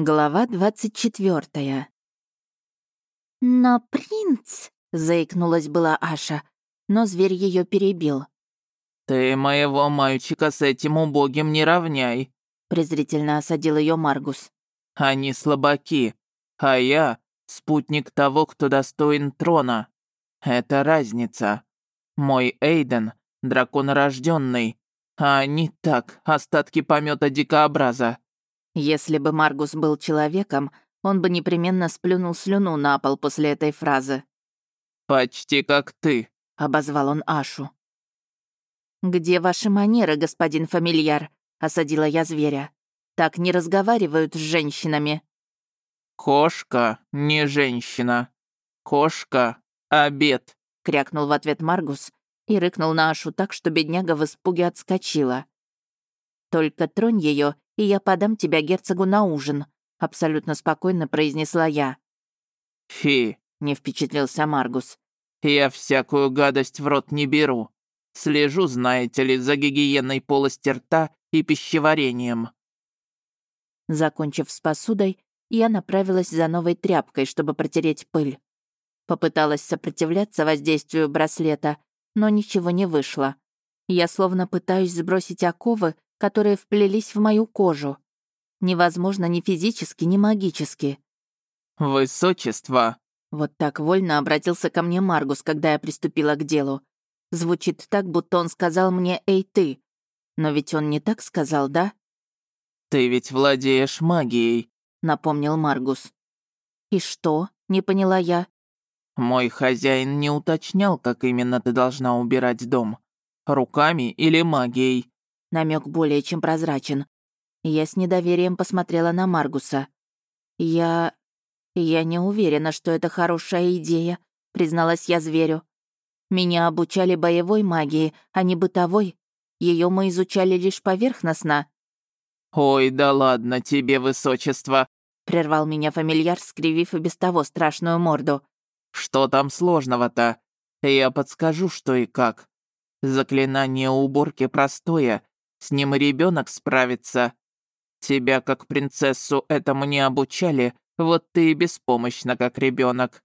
Глава двадцать четвертая. «Но принц...» — заикнулась была Аша, но зверь ее перебил. «Ты моего мальчика с этим убогим не равняй», — презрительно осадил ее Маргус. «Они слабаки, а я — спутник того, кто достоин трона. Это разница. Мой Эйден — дракон рожденный, а они так, остатки помета дикообраза. Если бы Маргус был человеком, он бы непременно сплюнул слюну на пол после этой фразы. «Почти как ты», — обозвал он Ашу. «Где ваши манеры, господин фамильяр?» — осадила я зверя. «Так не разговаривают с женщинами». «Кошка не женщина. Кошка — обед», — крякнул в ответ Маргус и рыкнул на Ашу так, что бедняга в испуге отскочила. «Только тронь ее, и я подам тебя герцогу на ужин», — абсолютно спокойно произнесла я. «Фи», — не впечатлился Маргус. «Я всякую гадость в рот не беру. Слежу, знаете ли, за гигиеной полости рта и пищеварением». Закончив с посудой, я направилась за новой тряпкой, чтобы протереть пыль. Попыталась сопротивляться воздействию браслета, но ничего не вышло. Я словно пытаюсь сбросить оковы, которые вплелись в мою кожу. Невозможно ни физически, ни магически. «Высочество!» Вот так вольно обратился ко мне Маргус, когда я приступила к делу. Звучит так, будто он сказал мне «Эй, ты!» Но ведь он не так сказал, да? «Ты ведь владеешь магией», — напомнил Маргус. «И что?» — не поняла я. «Мой хозяин не уточнял, как именно ты должна убирать дом. Руками или магией?» Намек более чем прозрачен. Я с недоверием посмотрела на Маргуса. «Я... я не уверена, что это хорошая идея», — призналась я зверю. «Меня обучали боевой магии, а не бытовой. Ее мы изучали лишь поверхностно». «Ой, да ладно тебе, высочество», — прервал меня фамильяр, скривив и без того страшную морду. «Что там сложного-то? Я подскажу, что и как. Заклинание уборки простое, с ним и ребенок справится. Тебя, как принцессу, этому не обучали, вот ты и беспомощна, как ребенок.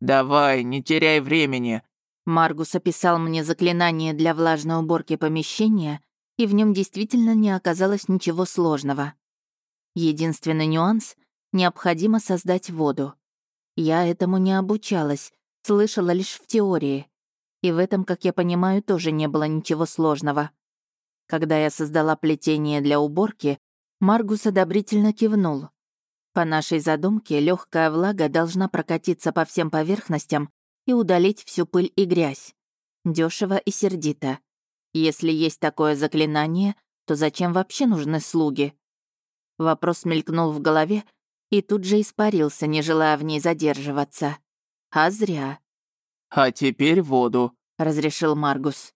Давай, не теряй времени». Маргус описал мне заклинание для влажной уборки помещения, и в нем действительно не оказалось ничего сложного. Единственный нюанс — необходимо создать воду. Я этому не обучалась, слышала лишь в теории. И в этом, как я понимаю, тоже не было ничего сложного. Когда я создала плетение для уборки, Маргус одобрительно кивнул. По нашей задумке, легкая влага должна прокатиться по всем поверхностям и удалить всю пыль и грязь. Дешево и сердито. Если есть такое заклинание, то зачем вообще нужны слуги? Вопрос мелькнул в голове и тут же испарился, не желая в ней задерживаться. А зря. «А теперь воду», — разрешил Маргус.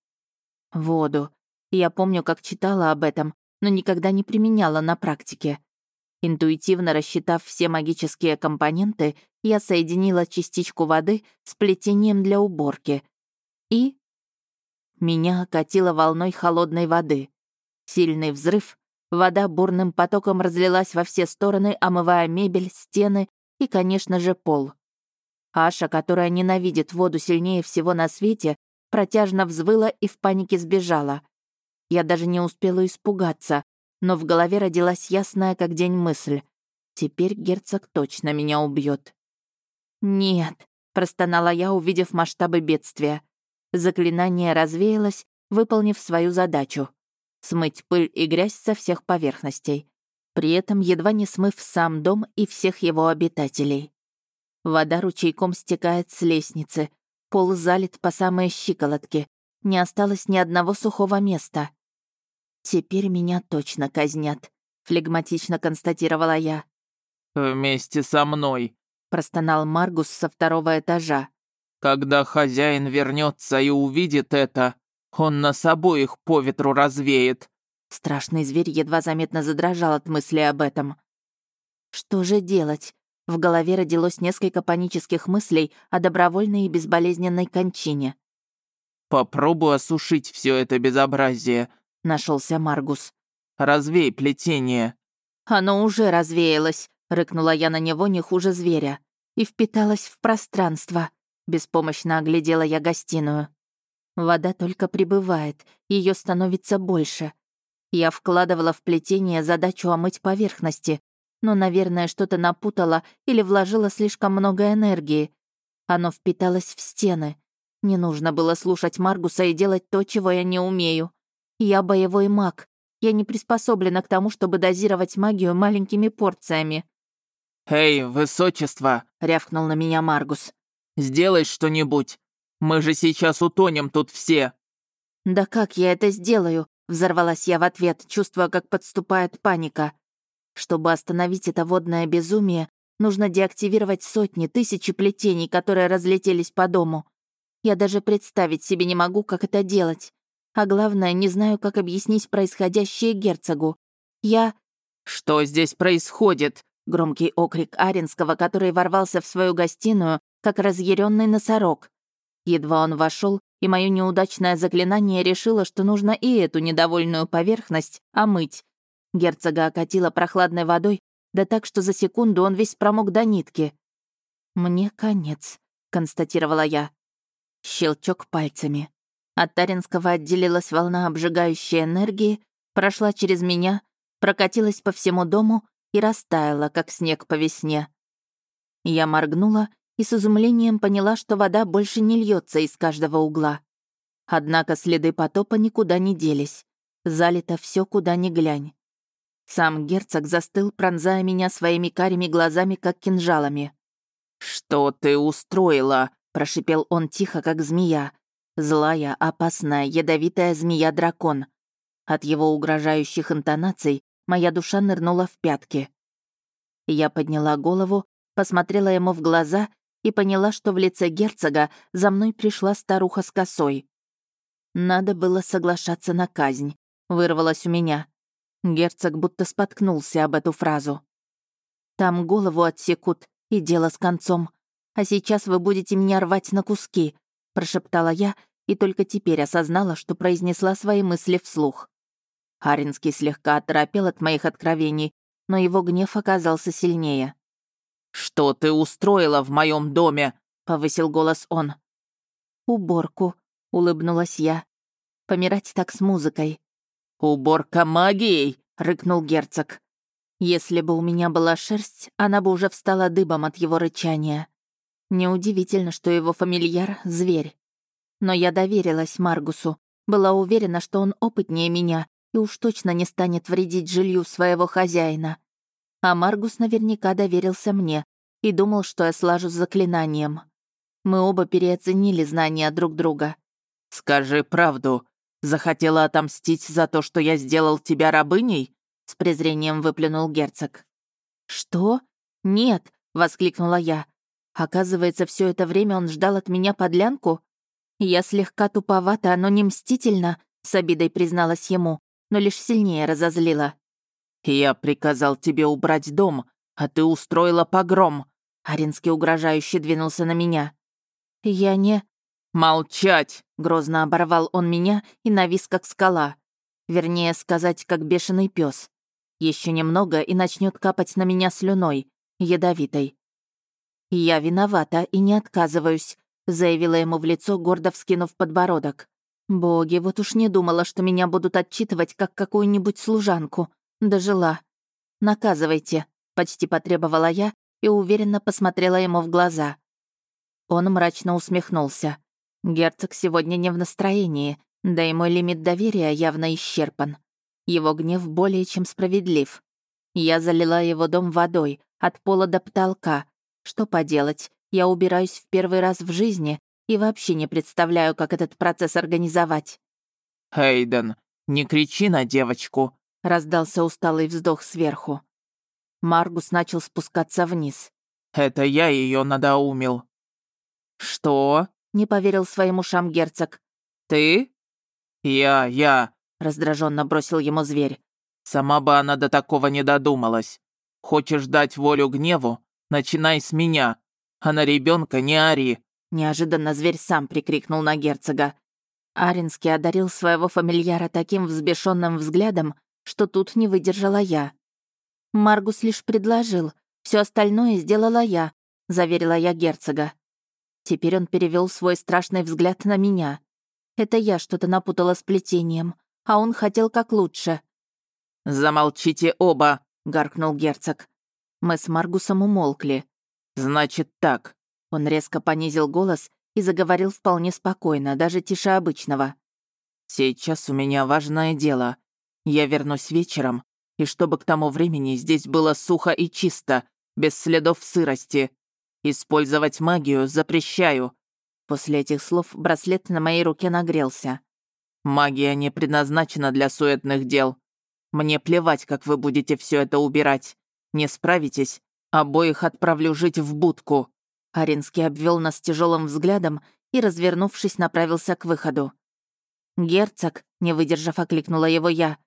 «Воду. Я помню, как читала об этом, но никогда не применяла на практике. Интуитивно рассчитав все магические компоненты, я соединила частичку воды с плетением для уборки. И... Меня окатило волной холодной воды. Сильный взрыв, вода бурным потоком разлилась во все стороны, омывая мебель, стены и, конечно же, пол. Аша, которая ненавидит воду сильнее всего на свете, протяжно взвыла и в панике сбежала. Я даже не успела испугаться, но в голове родилась ясная как день мысль. Теперь герцог точно меня убьет. «Нет», — простонала я, увидев масштабы бедствия. Заклинание развеялось, выполнив свою задачу — смыть пыль и грязь со всех поверхностей, при этом едва не смыв сам дом и всех его обитателей. Вода ручейком стекает с лестницы, пол залит по самые щиколотки, не осталось ни одного сухого места. «Теперь меня точно казнят», — флегматично констатировала я. «Вместе со мной», — простонал Маргус со второго этажа. «Когда хозяин вернется и увидит это, он нас обоих по ветру развеет». Страшный зверь едва заметно задрожал от мысли об этом. «Что же делать?» В голове родилось несколько панических мыслей о добровольной и безболезненной кончине. «Попробуй осушить все это безобразие», — нашелся Маргус. «Развей плетение». «Оно уже развеялось», Рыкнула я на него не хуже зверя и впиталась в пространство. Беспомощно оглядела я гостиную. Вода только прибывает, ее становится больше. Я вкладывала в плетение задачу омыть поверхности, но, наверное, что-то напутала или вложила слишком много энергии. Оно впиталось в стены. Не нужно было слушать Маргуса и делать то, чего я не умею. Я боевой маг. Я не приспособлена к тому, чтобы дозировать магию маленькими порциями. «Эй, высочество!» — рявкнул на меня Маргус. «Сделай что-нибудь. Мы же сейчас утонем тут все!» «Да как я это сделаю?» — взорвалась я в ответ, чувствуя, как подступает паника. Чтобы остановить это водное безумие, нужно деактивировать сотни, тысячи плетений, которые разлетелись по дому. Я даже представить себе не могу, как это делать. А главное, не знаю, как объяснить происходящее герцогу. Я... «Что здесь происходит?» Громкий окрик Аренского, который ворвался в свою гостиную, как разъяренный носорог. Едва он вошел, и мое неудачное заклинание решило, что нужно и эту недовольную поверхность омыть. Герцога окатило прохладной водой, да так, что за секунду он весь промок до нитки. «Мне конец», — констатировала я. Щелчок пальцами. От Таринского отделилась волна обжигающей энергии, прошла через меня, прокатилась по всему дому и растаяла, как снег по весне. Я моргнула и с изумлением поняла, что вода больше не льется из каждого угла. Однако следы потопа никуда не делись. Залито все куда ни глянь. Сам герцог застыл, пронзая меня своими карими глазами, как кинжалами. «Что ты устроила?» — прошипел он тихо, как змея. Злая, опасная, ядовитая змея-дракон. От его угрожающих интонаций моя душа нырнула в пятки. Я подняла голову, посмотрела ему в глаза и поняла, что в лице герцога за мной пришла старуха с косой. Надо было соглашаться на казнь, вырвалось у меня. Герцог будто споткнулся об эту фразу. «Там голову отсекут, и дело с концом. А сейчас вы будете меня рвать на куски», — прошептала я, и только теперь осознала, что произнесла свои мысли вслух. Харинский слегка оторопел от моих откровений, но его гнев оказался сильнее. «Что ты устроила в моем доме?» — повысил голос он. «Уборку», — улыбнулась я. «Помирать так с музыкой». «Уборка магией!» — рыкнул герцог. Если бы у меня была шерсть, она бы уже встала дыбом от его рычания. Неудивительно, что его фамильяр — зверь. Но я доверилась Маргусу, была уверена, что он опытнее меня и уж точно не станет вредить жилью своего хозяина. А Маргус наверняка доверился мне и думал, что я слажу с заклинанием. Мы оба переоценили знания друг друга. «Скажи правду. Захотела отомстить за то, что я сделал тебя рабыней?» С презрением выплюнул герцог. «Что? Нет!» — воскликнула я. Оказывается, все это время он ждал от меня подлянку? Я слегка туповата, но не мстительно, с обидой призналась ему но лишь сильнее разозлила. «Я приказал тебе убрать дом, а ты устроила погром!» Аринский угрожающе двинулся на меня. «Я не...» «Молчать!» — грозно оборвал он меня и навис как скала. Вернее сказать, как бешеный пес. Еще немного и начнет капать на меня слюной, ядовитой. «Я виновата и не отказываюсь», — заявила ему в лицо, гордо вскинув подбородок. Боги, вот уж не думала, что меня будут отчитывать, как какую-нибудь служанку. Дожила. Наказывайте, почти потребовала я и уверенно посмотрела ему в глаза. Он мрачно усмехнулся. Герцог сегодня не в настроении, да и мой лимит доверия явно исчерпан. Его гнев более чем справедлив. Я залила его дом водой, от пола до потолка. Что поделать, я убираюсь в первый раз в жизни, и вообще не представляю, как этот процесс организовать». «Хейден, не кричи на девочку», — раздался усталый вздох сверху. Маргус начал спускаться вниз. «Это я ее надоумил». «Что?» — не поверил своим ушам герцог. «Ты?» «Я, я», — раздраженно бросил ему зверь. «Сама бы она до такого не додумалась. Хочешь дать волю гневу? Начинай с меня, а на ребенка не ори». Неожиданно зверь сам прикрикнул на герцога. Аринский одарил своего фамильяра таким взбешенным взглядом, что тут не выдержала я. Маргус лишь предложил. Все остальное сделала я», — заверила я герцога. Теперь он перевел свой страшный взгляд на меня. Это я что-то напутала с плетением, а он хотел как лучше. «Замолчите оба!» — гаркнул герцог. Мы с Маргусом умолкли. «Значит так». Он резко понизил голос и заговорил вполне спокойно, даже тише обычного. «Сейчас у меня важное дело. Я вернусь вечером, и чтобы к тому времени здесь было сухо и чисто, без следов сырости. Использовать магию запрещаю». После этих слов браслет на моей руке нагрелся. «Магия не предназначена для суетных дел. Мне плевать, как вы будете все это убирать. Не справитесь, обоих отправлю жить в будку». Аринский обвел нас тяжелым взглядом и, развернувшись, направился к выходу. «Герцог», — не выдержав, окликнула его я.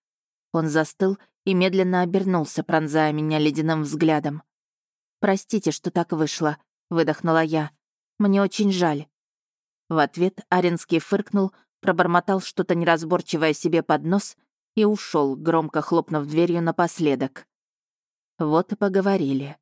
Он застыл и медленно обернулся, пронзая меня ледяным взглядом. «Простите, что так вышло», — выдохнула я. «Мне очень жаль». В ответ Аренский фыркнул, пробормотал что-то неразборчивое себе под нос и ушел, громко хлопнув дверью напоследок. Вот и поговорили.